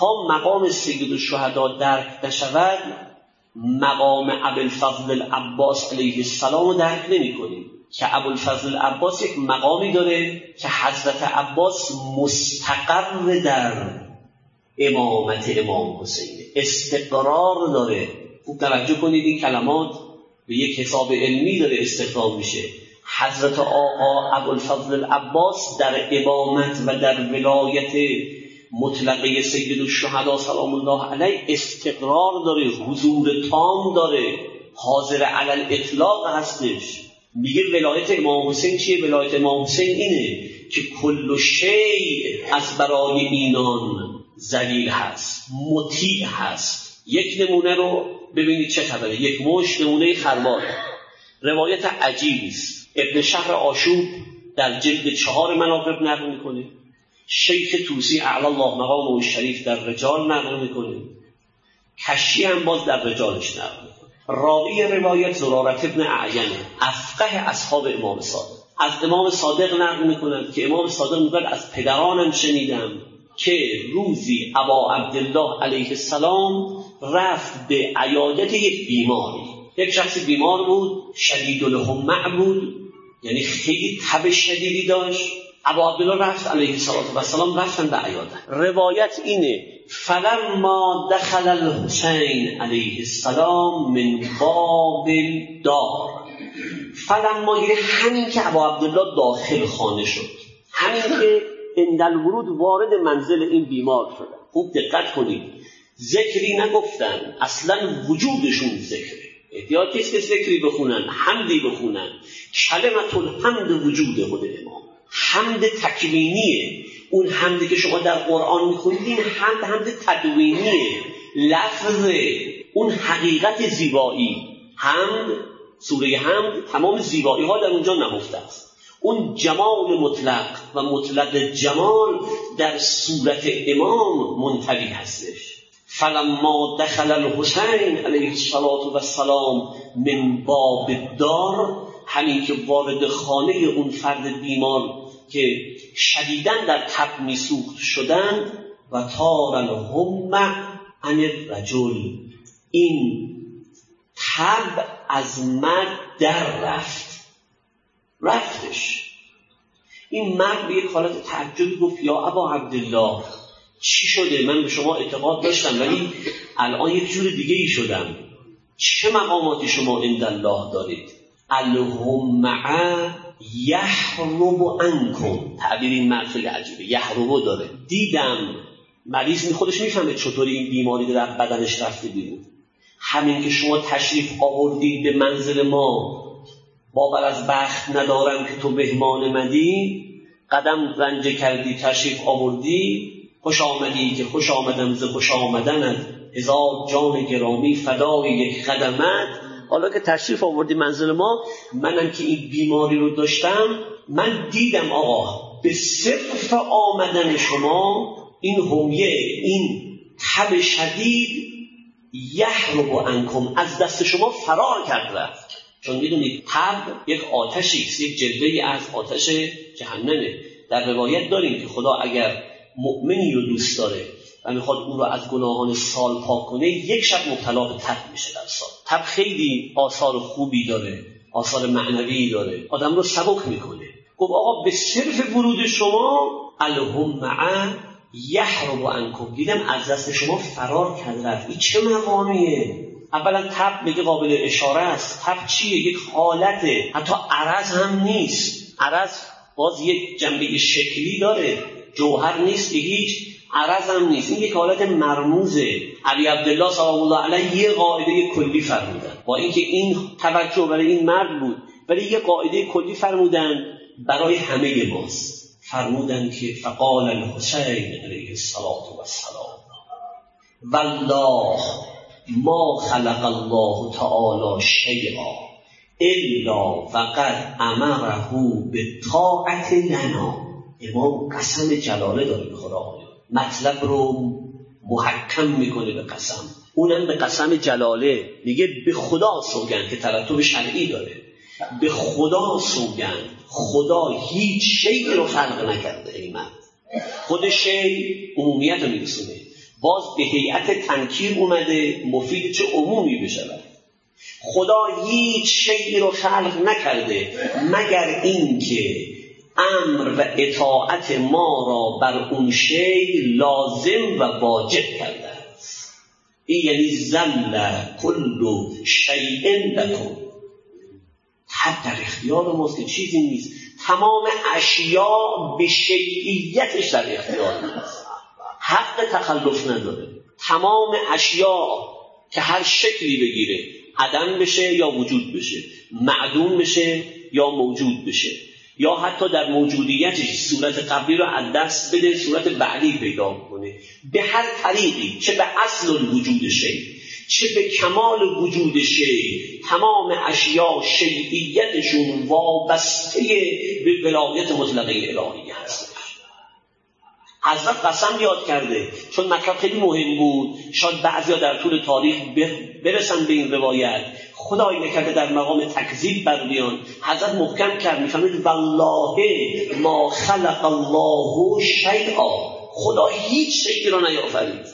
تا مقام سید الشهدا درک نشود مقام ابوالفضل العباس علیه السلام رو درک نمی کنیم که ابوالفضل العباس یک مقامی داره که حضرت عباس مستقر در امامت امام حسین. استقرار داره. خوب توجه کنید این کلمات به یک حساب علمی داره استخدام میشه. حضرت آقا ابوالفضل العباس در امامت و در ولایت مطلقه سید الشهدا سلام الله علیه استقرار داره حضور تام داره حاضر علل اطلاق هستش. میگه ولایت امام حسین چیه؟ ولایت امام حسین اینه که کل شی از برای اینان زلیل هست مطیع هست. یک نمونه رو ببینید چه خبره. یک مش نمونه خرمال روایت عجیبی است. ابن شهر آشوب در جلد چهار مناقب نقل می‌کنه. شیخ توسی اعلی الله مقام و شریف در رجال نقل می‌کنه. کشی هم باز در رجالش نقل می‌کنه. راوی روایت زرارت ابن اعینه. افقه اصحاب امام صادق. از امام صادق نقل می‌کنند که امام صادق می‌گوید از پدرانم شنیدم که روزی ابا عبدالله علیه السلام رفت به عیادت یک بیماری یک شخص بیمار بود شدید الهمع بود یعنی خیلی تب شدیدی داشت. ابا عبدالله رفت علیه السلام رفتن به عیادت روایت اینه فلما دخل الحسین علیه السلام من باب دار فلما یعنی همین که ابا عبدالله داخل خانه شد همین که اندل ورود وارد منزل این بیمار شدن خوب دقت کنید. ذکری نگفتن اصلا وجودشون ذکره. احتیاط نیست که ذکری بخونن حمدی بخونن. کلمت الحمد وجود خود امام. حمد تکوینیه. اون حمدی که شما در قرآن می‌خونید این حمد حمد تدوینیه لفظ اون حقیقت زیبایی. حمد سوره حمد تمام زیبایی ها در اونجا نهفته است. اون جمال مطلق و مطلق جمال در صورت امام منطوی هستش. فلما دخل الحسین علیه السلام من باب دار همین که وارد خانه اون فرد بیمار که شدیدن در تب میسوخت شدند و تار الهم عن رجل این تب از مرد در رفت. رفتش. این مرد به یک حالت تعجبی گفت یا ابا عبدالله چی شده؟ من به شما اعتقاد داشتم ولی الان یک جور دیگه ای شدم. چه مقاماتی شما عند الله دارید؟ الهمعه یحرب انکم تعبیر این مرد خیلی عجیبه. یحربو داره. دیدم. مریض خودش می‌فهمه چطوری این بیماری در بدنش رفته بیرون. همین که شما تشریف آوردید به منزل ما باور از بخت ندارم که تو مهمان مدی قدم رنج کردی تشریف آوردی. خوش آمدی که خوش آمدم ز خوش آمدنت. هزار جان گرامی فدای یک قدمت حالا که تشریف آوردی منزل ما منم که این بیماری رو داشتم من دیدم آقا به صرف آمدن شما این همیه این تب شدید یحرب انکم. از دست شما فرار کرد رفت. چون می‌دونید تب یک آتشی است یک جلوه از آتش جهنمه. در روایت داریم که خدا اگر مؤمنی رو دوست داره و می‌خواد او رو از گناهان سال پاک کنه یک شب مبتلا به تب میشه در سال. تب خیلی آثار خوبی داره آثار معنوی داره آدم رو سبک می‌کنه. گفت آقا به صرف ورود شما الهمعه یحرب انکم دیدم از دست شما فرار کرد رفت این چه مقامیه؟ اولا تب میگه قابل اشاره است. تب چیه؟ یک حالته حتی عرض هم نیست. عرض باز یک جنبه شکلی داره. جوهر نیست هیچ عرض هم نیست. این یک حالت مرموزه. علی عبدالله صلی الله علیه یه قاعده کلی فرمودن. با اینکه این توجه برای این مرد بود ولی یه قاعده کلی فرمودن برای همه ماست. فرمودن که فقال الحسین علیه السلام والله ما خلق الله تعالی شیئا الا وقد امره به طاعت لنا. امام قسم جلاله داره به خدا مطلب رو محکم می‌کنه به قسم. اونم به قسم جلاله. میگه به خدا سوگن که ترتب شرعی داره. به خدا سوگن خدا هیچ شیعی رو خلق نکرده ای من خود شی عمومیت رو میرسونه. باز به هیئت تنکیر اومده مفید چه عمومی بشود. خدا هیچ شیعی رو خلق نکرده مگر اینکه امر و اطاعت ما را بر اون شی لازم و واجب کرده است. این یعنی زل کل شیء لکن حد در اختیار ماست که چیزی نیست. تمام اشیاء به شیعیتش در اختیار ماست حق تخلف نداره. تمام اشیاء که هر شکلی بگیره عدم بشه یا وجود بشه معدوم بشه یا موجود بشه. یا حتی در موجودیتش صورت قبلی رو از دست بده صورت بعدی پیدا کنه. به هر طریقی چه به اصل وجود شی چه به کمال وجود شی تمام اشیاء شیعیتشون وابسته به ولایت مطلقه الهی هست حضرت قسم یاد کرده. چون مطلب خیلی مهم بود. شاید بعضیا در طول تاریخ برسن به این روایت. خدای نکرده در مقام تکذیب بر بیان. حضرت محکم کرد می‌فهمید والله ما خلق الله شیئا. خدا هیچ شیئی را نیافرید.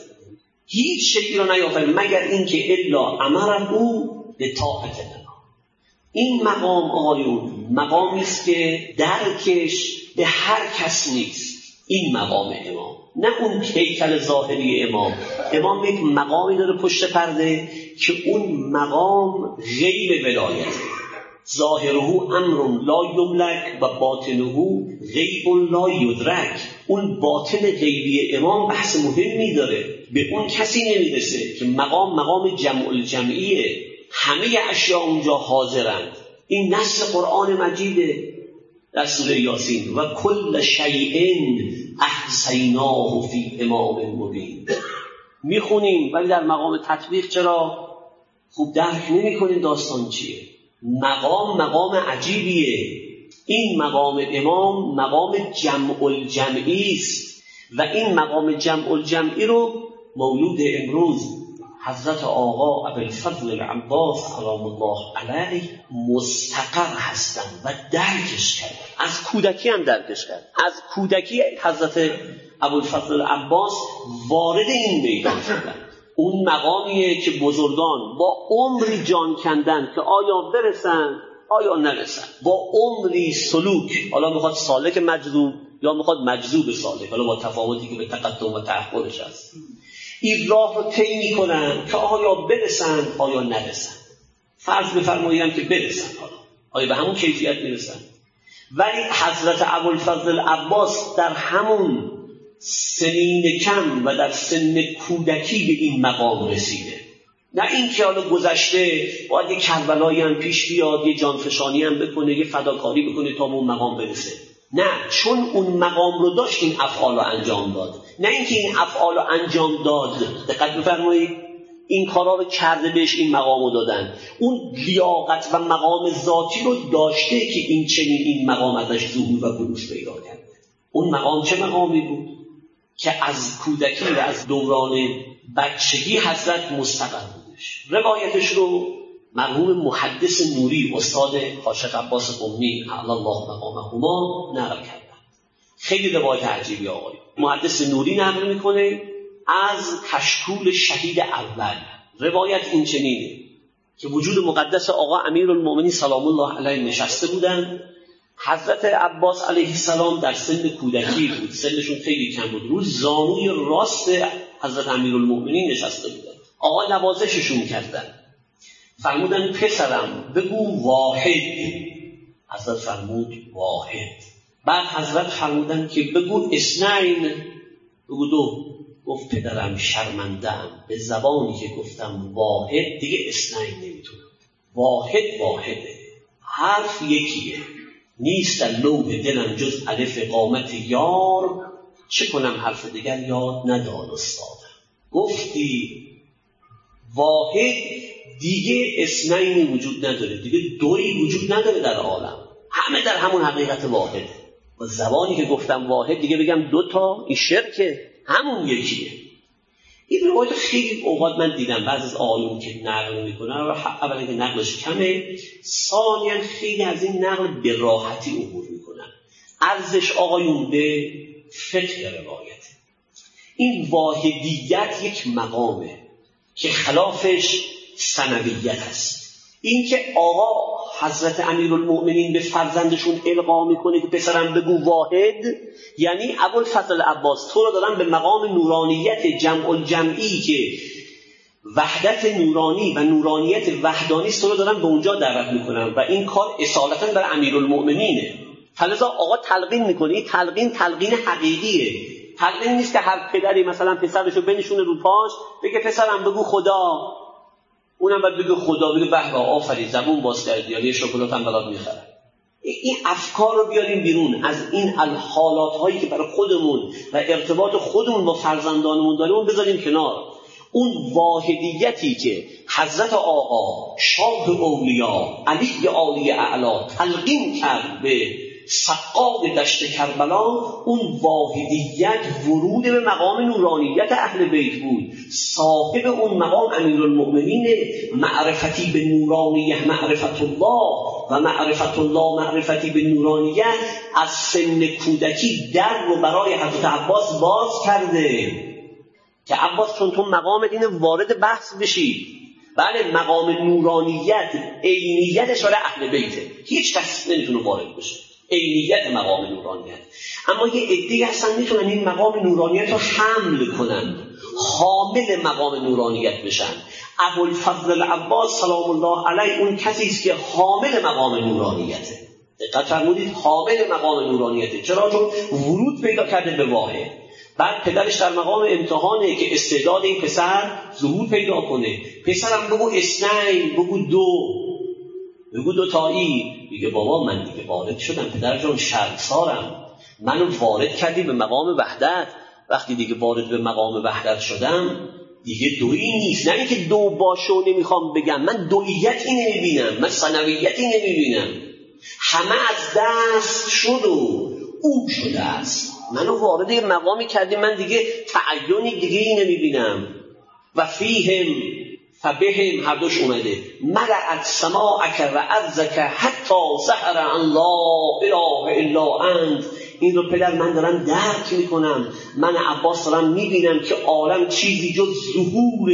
هیچ شیئی را نیافرید مگر اینکه الا امر او به طاعت این مقام آقایون مقامی است که درکش به هر کس نیست. این مقام امام نه اون هیکل ظاهری امام. امام یک مقامی داره پشت پرده که اون مقام غیب ولایت ظاهره امر لا یملک و باطنه غیب لا یدرک. اون باطن غیبی امام بحث مهمی داره. به اون کسی نمی‌رسه که مقام مقام جمع الجمعیه همه اشیاء اونجا حاضرند این نص قرآن مجیده. در سوره یاسین و کل شیء احسیناه فی امام مبین. می‌خونیم ولی در مقام تطبیق چرا؟ خوب درک نمی‌کنیم داستان چیه. مقام مقام عجیبیه. این مقام امام مقام جمع الجمعی است. و این مقام جمع الجمعی رو مولود امروز حضرت آقا ابوالفضل العباس سلام الله علیه مستقر هستند و درکش کرد. از کودکی هم درکش کرد. از کودکی حضرت ابوالفضل العباس وارد این میدان شدن اون مقامیه که بزرگان با عمری جان کندن که آیا برسن آیا نرسن. با عمری سلوک. حالا می‌خواد سالک مجذوب یا می‌خواد مجذوب سالک. حالا با تفاوتی که به تقدم و تحقلش هست. این راه رو طی می‌کنن که آیا برسن آیا نرسن. فرض بفرماییم که برسن حالا. آیا به همون کیفیت می‌رسن؟ ولی حضرت ابوالفضل عباس در همون سنین کم و در سن کودکی به این مقام رسیده. نه اینکه حالا گذشته باید یه کربلایی هم پیش بیاد یه جانفشانی هم بکنه یه فداکاری بکنه تا اون مقام برسه. نه چون اون مقام رو داشت این افعال رو انجام داد. نه اینکه این افعال رو انجام داد. دقت بفرمایید. این کارا رو کرده بهش این مقام رو دادن. اون لیاقت و مقام ذاتی رو داشته که این چنین این مقام ازش ظهور و بروز پیدا کرده اون مقام چه مقامی بود؟ که از کودکی و از دوران بچگی حضرت مستقر بودش. روایتش رو مرحوم محدث نوری استاد حاشق عباس قمی علی الله مقامهما نقل کردن خیلی روایت عجیبی آقای محدث نوری نقل می‌کنه از کشکول شهید اول. روایت این چنینه که وجود مقدس آقا امیر المومنی سلام الله علیه نشسته بودن. حضرت عباس علیه السلام در سن کودکی بود. سنشون خیلی کم بود. روز زانوی راست حضرت امیر نشسته بودن. آقا نوازششون کردن. فرمودن پسرم بگو واحد. حضرت فرمود واحد. بعد حضرت فرمودن که بگو اسنین. بگو دو گفت پدرم شرمندم به زبانی که گفتم واحد دیگه اسنین نمی‌تونم. واحد واحده. حرف یکیه. نیست در لوح دلم جز الف قامت یار. چه کنم حرف دیگر یاد ندان استادم. گفتی واحد دیگه اسنینی وجود نداره. دیگه دوی وجود نداره در عالم. همه در همون حقیقت واحد. با زبانی که گفتم واحد دیگه بگم دو تا. این شرکه. همون یکیه. این روایت خیلی اوقات من دیدم. بعض از آیون که نقل می‌کنن و اولا که نقلش کمه. ثانیا خیلی از این نقل به راحتی عبور می‌کنن. ارزش آقایون به فقه روایت. این واحدیت یک مقامه که خلافش سنویت است. اینکه آقا حضرت امیرالمؤمنین به فرزندشون القا می‌کنه که پسرم بگو واحد یعنی ابوالفضل عباس تو رو دارن به مقام نورانیت جمع الجمعی که وحدت نورانی و نورانیت وحدانی تو رو دارن به اونجا دعوت می‌کنن و این کار اصالتا بر امیرالمؤمنینه. فلذا آقا تلقین می‌کنه. این تلقین تلقین حقیقیه. تلقین نیست که هر پدری مثلا پسرشو بنشونه رو پاش بگه پسرم بگو خدا. اونم باید بگه خدا بگه به آفرین زبون باز کردی یه شکلات هم برات می‌خرم. این افکار رو بیاریم بیرون. از این الحالات هایی که برای خودمون و ارتباط خودمون با فرزندانمون داریم بذاریم کنار. اون واحدیتی که حضرت آقا شاه اولیا علی عالی اعلا تلقین کرد به سقاق دشت کربلا اون واحدیت ورود به مقام نورانیت اهل بیت بود. صاحب اون مقام المؤمنین معرفتی به نورانیه معرفت الله و معرفت الله معرفتی به نورانیت از سن کودکی در رو برای حضرت عباس باز کرده. که عباس چون تو مقام دین وارد بحث بشی. بله مقام نورانیت عینیتش برای اهل بیته. هیچ کس نمی‌تونه وارد بشه. عینیت مقام نورانیت. اما یه عده هستن می‌تونن این مقام نورانیت رو حمل کنن. حامل مقام نورانیت بشن. ابوالفضل العباس سلام الله علیه اون کسی است که حامل مقام نورانیته. دقت فرمودید حامل مقام نورانیته. چرا؟ چون ورود پیدا کرده به واحد. بعد پدرش در مقام امتحانه که استعداد این پسر ظهور پیدا کنه. پسرم بگو اسنین بگو دو. بگو دوتایی میگه بابا من دیگه وارد شدم پدر جان شرمسارم. منو وارد کردی به مقام وحدت. وقتی دیگه وارد به مقام وحدت شدم دیگه دویی نیست. نه اینکه دو باشه و نمی‌خوام بگم. من دوییتی نمی‌بینم من سنویتی نمی‌بینم. همه از دست شد و او شده است. منو وارد مقامی کردی من دیگه تعینی دیگه ای نمی‌بینم. و فیهم فبهم هر دوش اومده. ملعت سماعک و عزک حتی سهر ان لا اله الا انت. این رو پدر من دارم درک می‌کنم. من عباس دارم می‌بینم که عالم چیزی جز ظهور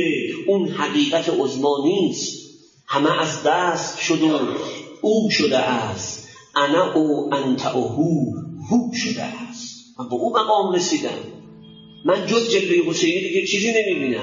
اون حقیقت عظما نیست. همه از دست شده او شده است. انا او انت او هو. هو شده است. من به او مقام رسیدم. من جز جلوه حسینی دیگه چیزی نمی‌بینم.